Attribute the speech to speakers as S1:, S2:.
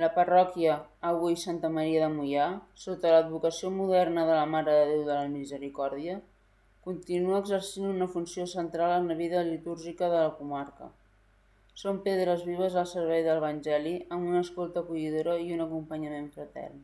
S1: La parròquia, avui Santa Maria de Moià, sota l'advocació moderna de la Mare de Déu de la Misericòrdia, continua exercint una funció central en la vida litúrgica de la comarca. Són pedres vives al servei de l'Evangeli amb una escolta acollidora i un acompanyament fratern.